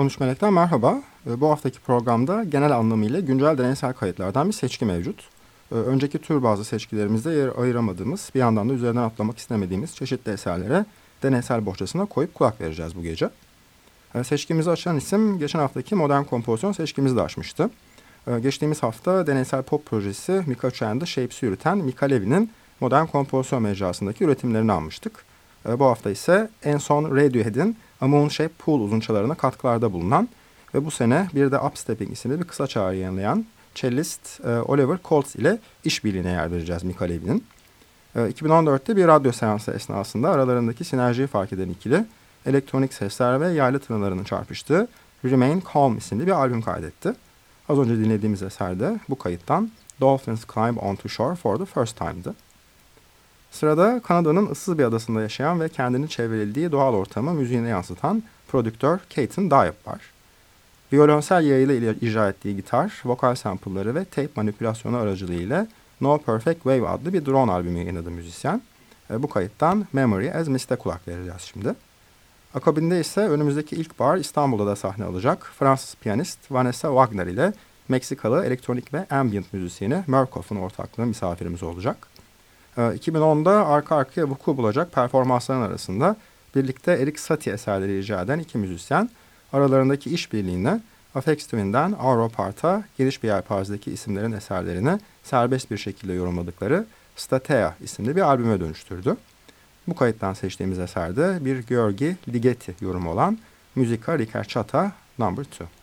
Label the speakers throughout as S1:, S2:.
S1: 13 Melek'ten merhaba. Ee, bu haftaki programda genel anlamıyla güncel deneysel kayıtlardan bir seçki mevcut. Ee, önceki tür bazı seçkilerimizde yer ayıramadığımız, bir yandan da üzerinden atlamak istemediğimiz çeşitli eserlere deneysel bohçasına koyup kulak vereceğiz bu gece. Ee, seçkimizi açan isim geçen haftaki modern kompozisyon seçkimizi de açmıştı. Geçtiğimiz hafta deneysel pop projesi Mika Chand'ı Shapes'i yürüten Mika Levy'nin modern kompozisyon mecrasındaki üretimlerini almıştık. Bu hafta ise en son Radiohead'in A Moon Shape Pool uzunçalarına katkılarda bulunan ve bu sene bir de Upstepping isimli bir kısa çağrı yayınlayan cellist e, Oliver Colts ile işbirliğine yer vereceğiz Mika Levy'nin. E, 2014'te bir radyo seansı esnasında aralarındaki sinerjiyi fark eden ikili elektronik sesler ve yaylı tınılarının çarpıştığı Remain Calm isimli bir albüm kaydetti. Az önce dinlediğimiz eserde bu kayıttan Dolphins Climb Onto Shore for the First Time'dı. Sırada Kanada'nın ıssız bir adasında yaşayan ve kendini çevrildiği doğal ortamı müziğine yansıtan prodüktör Katen Diop var. Violonsel yayıyla icra ettiği gitar, vokal sample'ları ve tape manipülasyonu aracılığıyla No Perfect Wave adlı bir drone albümü yayınladı müzisyen. E, bu kayıttan Memory as Mist'e kulak vereceğiz şimdi. Akabinde ise önümüzdeki ilk bar İstanbul'da da sahne alacak Fransız piyanist Vanessa Wagner ile Meksikalı elektronik ve ambient müzisyeni Murkoff'un ortaklığında misafirimiz olacak. 2010'da ee, arka arkaya vuku bulacak performansların arasında birlikte Erik Satie eserleri icra eden iki müzisyen aralarındaki işbirliğine Afex Twin'den Auro Part'a geniş bir yelpazedeki isimlerin eserlerini serbest bir şekilde yorumladıkları Statea isimli bir albüme dönüştürdü. Bu kayıttan seçtiğimiz eserde bir Georgi Ligeti yorumu olan Musica Ricercata No. 2.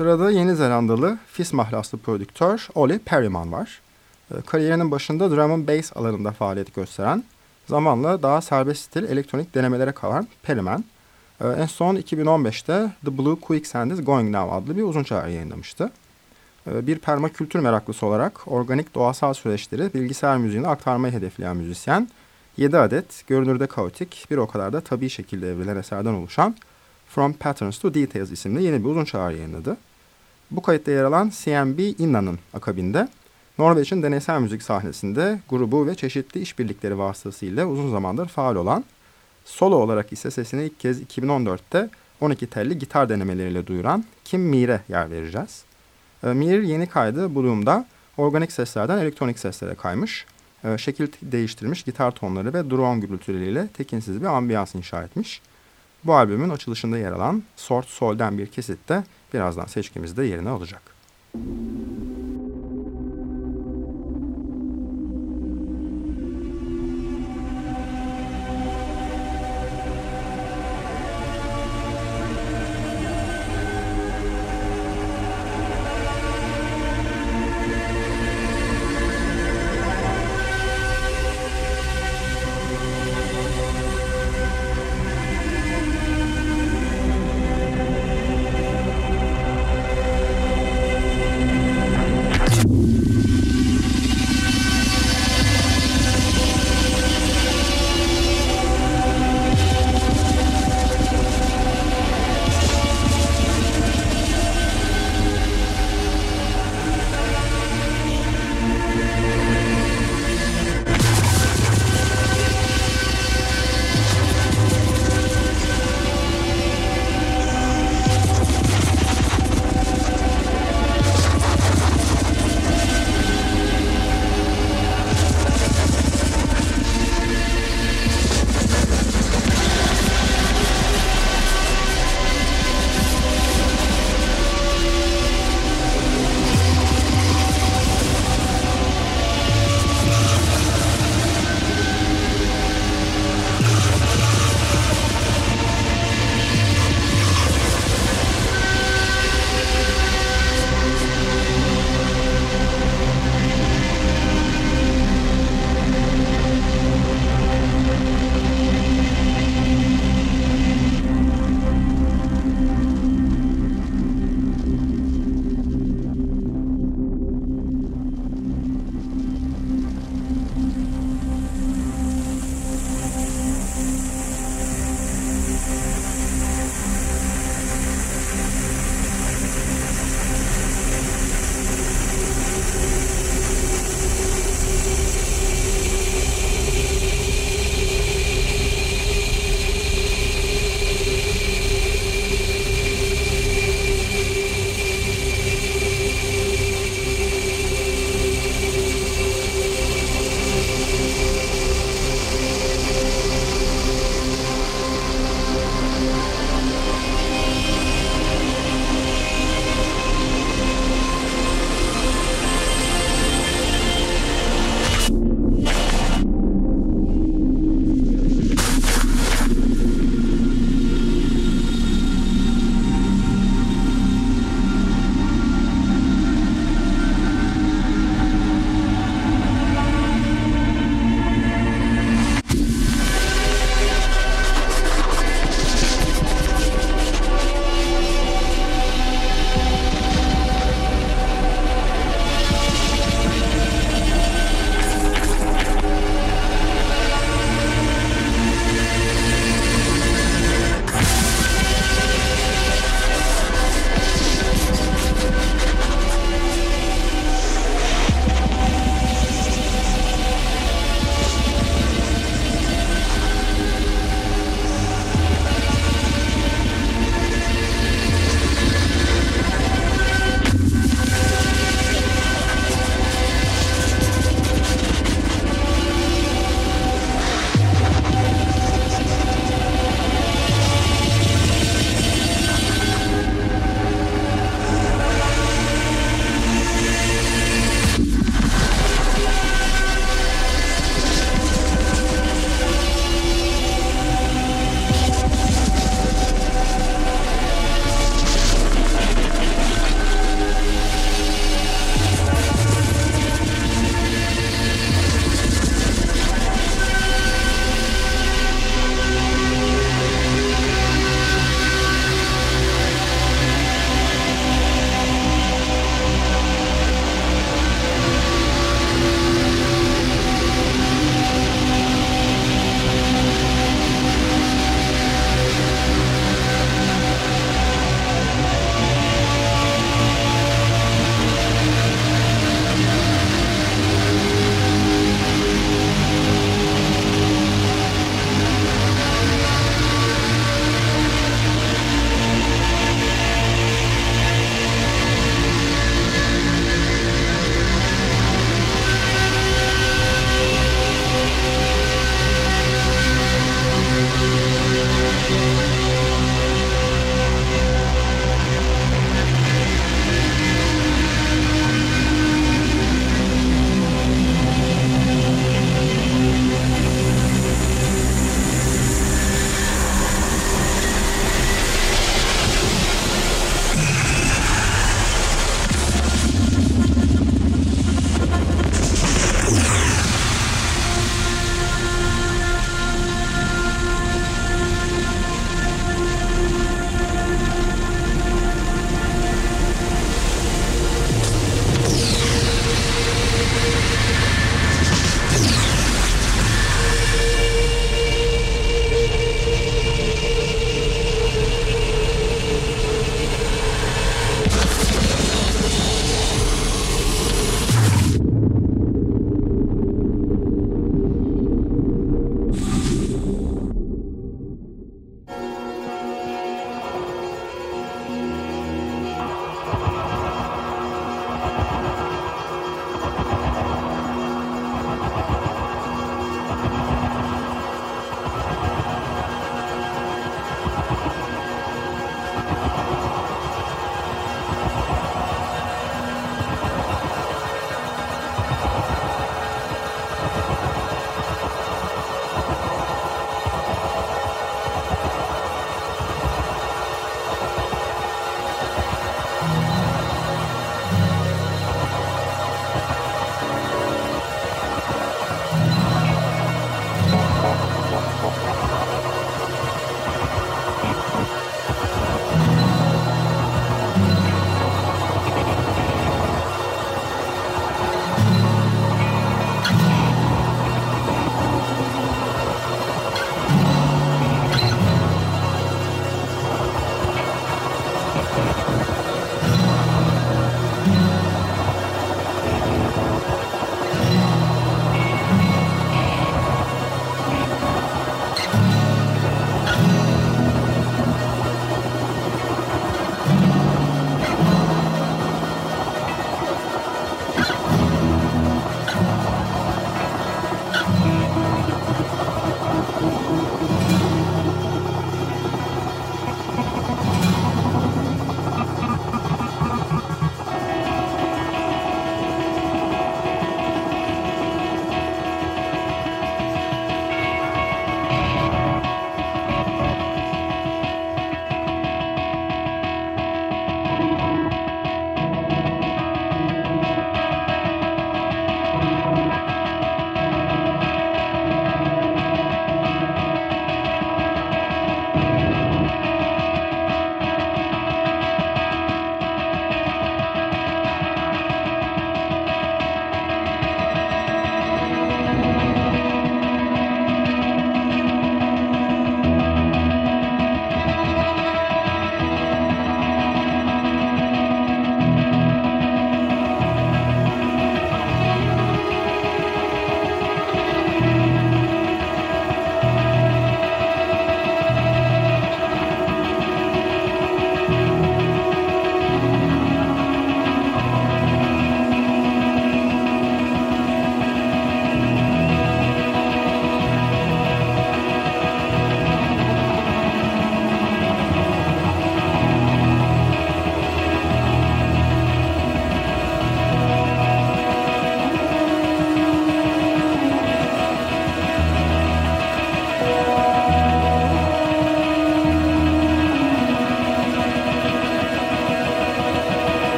S1: Sırada Yeni Zelandalı Fis mahlaslı prodüktör Oli Perryman var. E, kariyerinin başında drum and bass alanında faaliyet gösteren, zamanla daha serbest stil elektronik denemelere kalan Perryman, e, en son 2015'te The Blue Quicksand is Going Now adlı bir uzun çağrı yayınlamıştı. E, bir permakültür meraklısı olarak organik doğasal süreçleri bilgisayar müziğine aktarmayı hedefleyen müzisyen, 7 adet görünürde kaotik bir o kadar da tabii şekilde evrilen eserden oluşan From Patterns to Details isimli yeni bir uzun çağrı yayınladı. Bu kayıtta yer alan CMB Inna'nın akabinde Norveç'in deneysel müzik sahnesinde grubu ve çeşitli işbirlikleri vasıtasıyla uzun zamandır faal olan, solo olarak ise sesini ilk kez 2014'te 12 telli gitar denemeleriyle duyuran Kim Mir'e yer vereceğiz. E, Mir yeni kaydı Bloom'da organik seslerden elektronik seslere kaymış, e, şekil değiştirmiş gitar tonları ve drone gürültüleriyle tekinsiz bir ambiyans inşa etmiş. Bu albümün açılışında yer alan Sort Sol'den bir kesit de birazdan seçkimizde yerini alacak.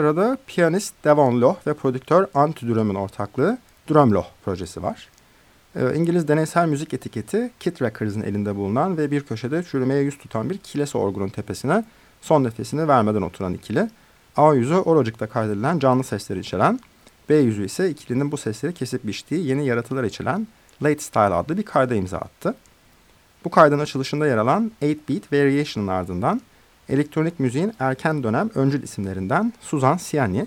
S1: Sırada piyanist Devon Loh ve prodüktör Antti Durham'ın ortaklığı Drumloh projesi var. Ee, İngiliz deneysel müzik etiketi Kit Records'ın elinde bulunan ve bir köşede çürümeye yüz tutan bir kiles orgunun tepesine son nefesini vermeden oturan ikili. A yüzü oracıkta kaydedilen canlı sesleri içeren, B yüzü ise ikilinin bu sesleri kesip biçtiği yeni yaratılar içeren Late Style adlı bir kayda imza attı. Bu kaydın açılışında yer alan 8-Beat Variation'ın ardından elektronik müziğin erken dönem öncül isimlerinden Suzan Siani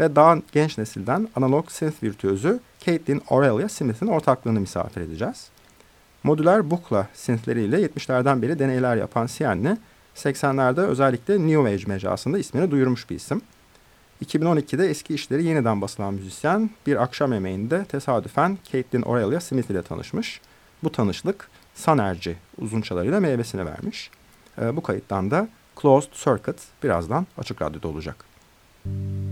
S1: ve daha genç nesilden analog synth virtüözü Caitlin Aurelia Smith'in ortaklığını misafir edeceğiz. Modüler bukla synthleriyle 70'lerden beri deneyler yapan Siani, 80'lerde özellikle New Age mecrasında ismini duyurmuş bir isim. 2012'de eski işleri yeniden basılan müzisyen bir akşam yemeğinde tesadüfen Caitlin Aurelia Smith ile tanışmış. Bu tanışlık Sanerci uzunçalarıyla meyvesini vermiş. E, bu kayıttan da Closed Circuit birazdan Açık Radyo'da olacak. Müzik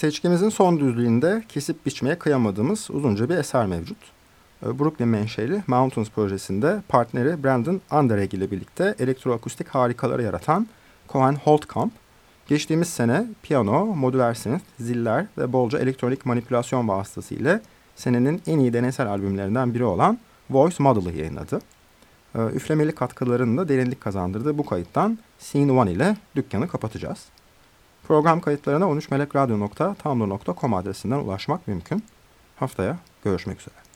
S1: Seçkimizin son düzlüğünde kesip biçmeye kıyamadığımız uzunca bir eser mevcut. Ee, Brooklyn menşeli Mountains projesinde partneri Brandon Underegg ile birlikte elektroakustik harikaları yaratan Cohen Holtkamp, geçtiğimiz sene piyano, modüler synth, ziller ve bolca elektronik manipülasyon vasıtasıyla senenin en iyi deneysel albümlerinden biri olan Voice Model'ı yayınladı. Ee, üflemeli katkılarının da derinlik kazandırdığı bu kayıttan Scene One ile dükkanı kapatacağız. Program kayıtlarına 13melekradyo.tumblr.com adresinden ulaşmak mümkün. Haftaya görüşmek üzere.